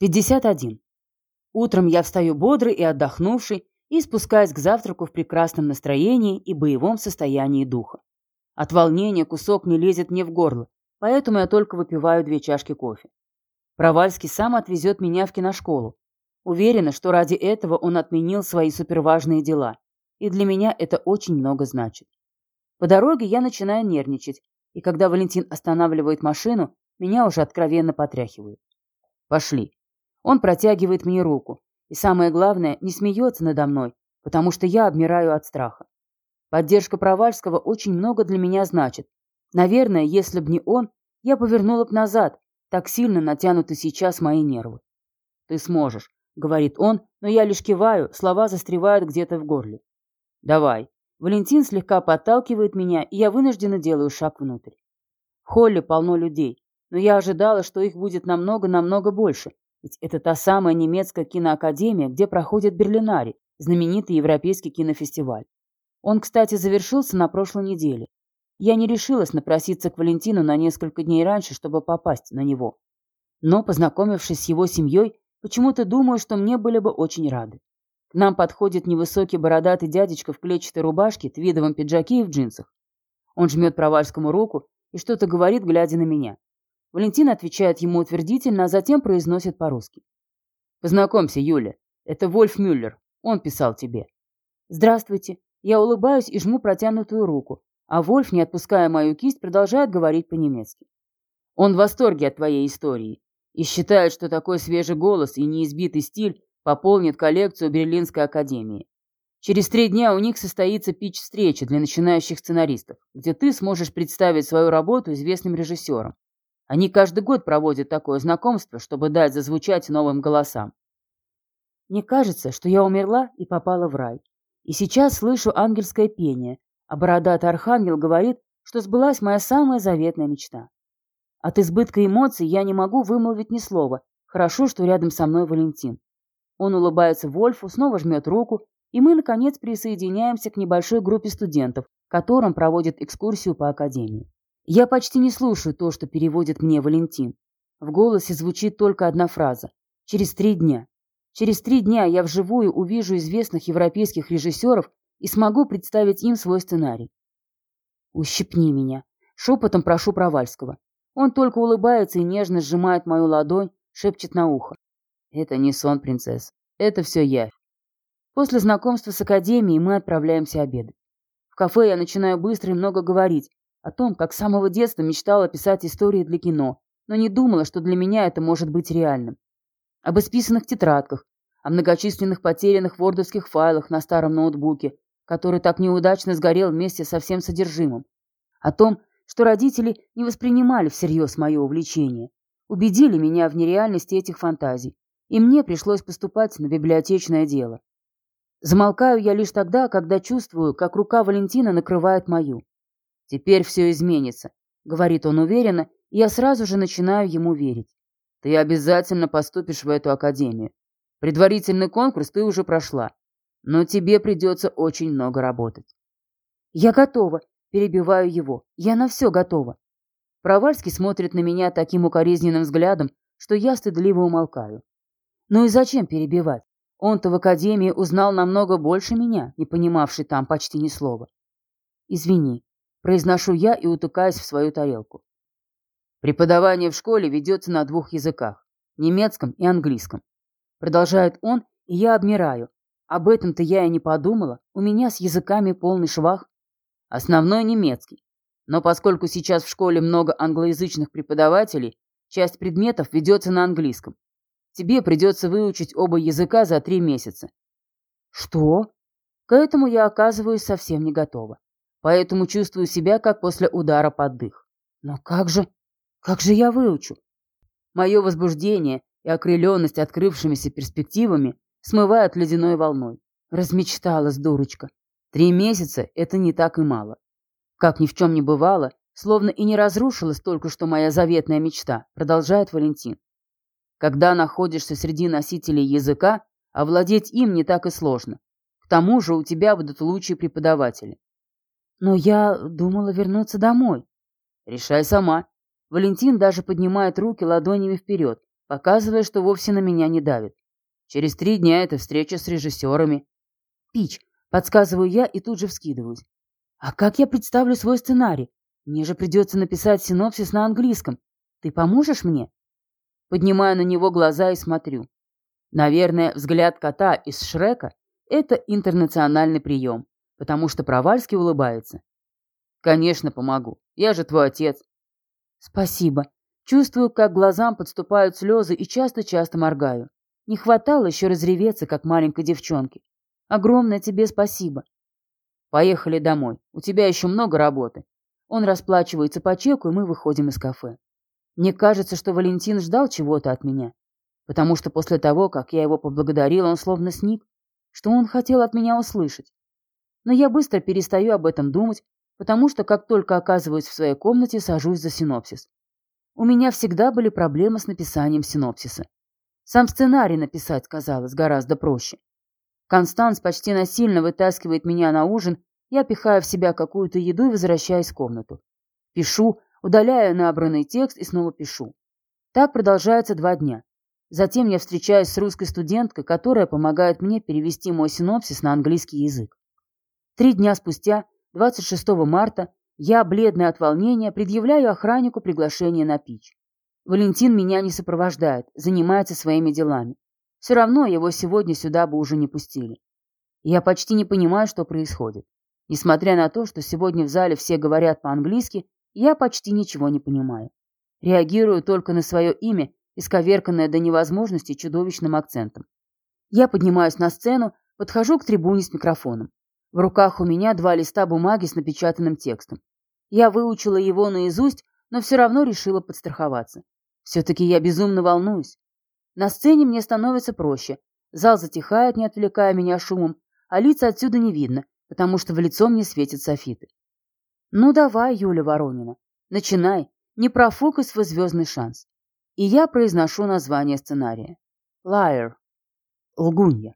51. Утром я встаю бодрый и отдохнувший и спускаюсь к завтраку в прекрасном настроении и боевом состоянии духа. От волнения кусок не лезет мне в горло, поэтому я только выпиваю две чашки кофе. Провальский сам отвезет меня в киношколу. Уверена, что ради этого он отменил свои суперважные дела, и для меня это очень много значит. По дороге я начинаю нервничать, и когда Валентин останавливает машину, меня уже откровенно потряхивает. Пошли. Он протягивает мне руку. И самое главное, не смеется надо мной, потому что я обмираю от страха. Поддержка Провальского очень много для меня значит. Наверное, если б не он, я повернула б назад, так сильно натянуты сейчас мои нервы. «Ты сможешь», — говорит он, но я лишь киваю, слова застревают где-то в горле. «Давай». Валентин слегка подталкивает меня, и я вынужденно делаю шаг внутрь. В холле полно людей, но я ожидала, что их будет намного-намного больше, ведь это та самая немецкая киноакадемия, где проходит Берлинари, знаменитый европейский кинофестиваль. Он, кстати, завершился на прошлой неделе. Я не решилась напроситься к Валентину на несколько дней раньше, чтобы попасть на него. Но, познакомившись с его семьей, почему-то думаю, что мне были бы очень рады. К нам подходит невысокий бородатый дядечка в клетчатой рубашке, твидовом пиджаке и в джинсах. Он жмет Провальскому руку и что-то говорит, глядя на меня. Валентин отвечает ему утвердительно, а затем произносит по-русски. «Познакомься, Юля. Это Вольф Мюллер. Он писал тебе». «Здравствуйте». Я улыбаюсь и жму протянутую руку, а Вольф, не отпуская мою кисть, продолжает говорить по-немецки. Он в восторге от твоей истории и считает, что такой свежий голос и неизбитый стиль пополнит коллекцию Берлинской академии. Через три дня у них состоится пич-встреча для начинающих сценаристов, где ты сможешь представить свою работу известным режиссерам. Они каждый год проводят такое знакомство, чтобы дать зазвучать новым голосам. Мне кажется, что я умерла и попала в рай. И сейчас слышу ангельское пение, а бородатый архангел говорит, что сбылась моя самая заветная мечта. От избытка эмоций я не могу вымолвить ни слова. Хорошо, что рядом со мной Валентин. Он улыбается Вольфу, снова жмет руку, и мы, наконец, присоединяемся к небольшой группе студентов, которым проводят экскурсию по академии. Я почти не слушаю то, что переводит мне Валентин. В голосе звучит только одна фраза. «Через три дня». Через три дня я вживую увижу известных европейских режиссеров и смогу представить им свой сценарий. «Ущипни меня», — шепотом прошу Провальского. Он только улыбается и нежно сжимает мою ладонь, шепчет на ухо. «Это не сон, принцесса. Это все явь». После знакомства с Академией мы отправляемся обедать. В кафе я начинаю быстро и много говорить, о том, как с самого детства мечтала писать истории для кино, но не думала, что для меня это может быть реальным. Об исписанных тетрадках, о многочисленных потерянных вордовских файлах на старом ноутбуке, который так неудачно сгорел вместе со всем содержимым. О том, что родители не воспринимали всерьез мое увлечение, убедили меня в нереальности этих фантазий, и мне пришлось поступать на библиотечное дело. Замолкаю я лишь тогда, когда чувствую, как рука Валентина накрывает мою. «Теперь все изменится», — говорит он уверенно, и я сразу же начинаю ему верить. «Ты обязательно поступишь в эту академию. Предварительный конкурс ты уже прошла, но тебе придется очень много работать». «Я готова», — перебиваю его. «Я на все готова». Провальский смотрит на меня таким укоризненным взглядом, что я стыдливо умолкаю. Ну и зачем перебивать? Он-то в академии узнал намного больше меня, не понимавший там почти ни слова. «Извини», Произношу я и утыкаюсь в свою тарелку. Преподавание в школе ведется на двух языках – немецком и английском. Продолжает он, и я обмираю. Об этом-то я и не подумала. У меня с языками полный швах. Основной немецкий. Но поскольку сейчас в школе много англоязычных преподавателей, часть предметов ведется на английском. Тебе придется выучить оба языка за три месяца. Что? К этому я оказываюсь совсем не готова поэтому чувствую себя как после удара под дых. Но как же, как же я выучу? Мое возбуждение и окрыленность открывшимися перспективами смывают ледяной волной. Размечталась дурочка. Три месяца — это не так и мало. Как ни в чем не бывало, словно и не разрушилась только что моя заветная мечта, продолжает Валентин. Когда находишься среди носителей языка, овладеть им не так и сложно. К тому же у тебя будут лучшие преподаватели. Но я думала вернуться домой. Решай сама. Валентин даже поднимает руки ладонями вперед, показывая, что вовсе на меня не давит. Через три дня это встреча с режиссерами. Пич, подсказываю я и тут же вскидываюсь. А как я представлю свой сценарий? Мне же придется написать синопсис на английском. Ты поможешь мне? Поднимаю на него глаза и смотрю. Наверное, взгляд кота из Шрека – это интернациональный прием, потому что Провальский улыбается. Конечно, помогу. Я же твой отец. Спасибо. Чувствую, как глазам подступают слезы и часто-часто моргаю. Не хватало еще разреветься, как маленькой девчонке. Огромное тебе спасибо. Поехали домой. У тебя еще много работы. Он расплачивается по чеку, и мы выходим из кафе. Мне кажется, что Валентин ждал чего-то от меня. Потому что после того, как я его поблагодарил, он словно сник. Что он хотел от меня услышать. Но я быстро перестаю об этом думать, потому что как только оказываюсь в своей комнате, сажусь за синопсис. У меня всегда были проблемы с написанием синопсиса. Сам сценарий написать казалось гораздо проще. Констанс почти насильно вытаскивает меня на ужин, я пихаю в себя какую-то еду и возвращаюсь в комнату. Пишу, удаляю набранный текст и снова пишу. Так продолжается два дня. Затем я встречаюсь с русской студенткой, которая помогает мне перевести мой синопсис на английский язык. Три дня спустя 26 марта я, бледная от волнения, предъявляю охраннику приглашение на пич. Валентин меня не сопровождает, занимается своими делами. Все равно его сегодня сюда бы уже не пустили. Я почти не понимаю, что происходит. Несмотря на то, что сегодня в зале все говорят по-английски, я почти ничего не понимаю. Реагирую только на свое имя, исковерканное до невозможности чудовищным акцентом. Я поднимаюсь на сцену, подхожу к трибуне с микрофоном. В руках у меня два листа бумаги с напечатанным текстом. Я выучила его наизусть, но все равно решила подстраховаться. Все-таки я безумно волнуюсь. На сцене мне становится проще. Зал затихает, не отвлекая меня шумом, а лица отсюда не видно, потому что в лицо мне светят софиты. Ну давай, Юля Воронина, начинай, не профукай свой звездный шанс. И я произношу название сценария. Liar. Лгунья.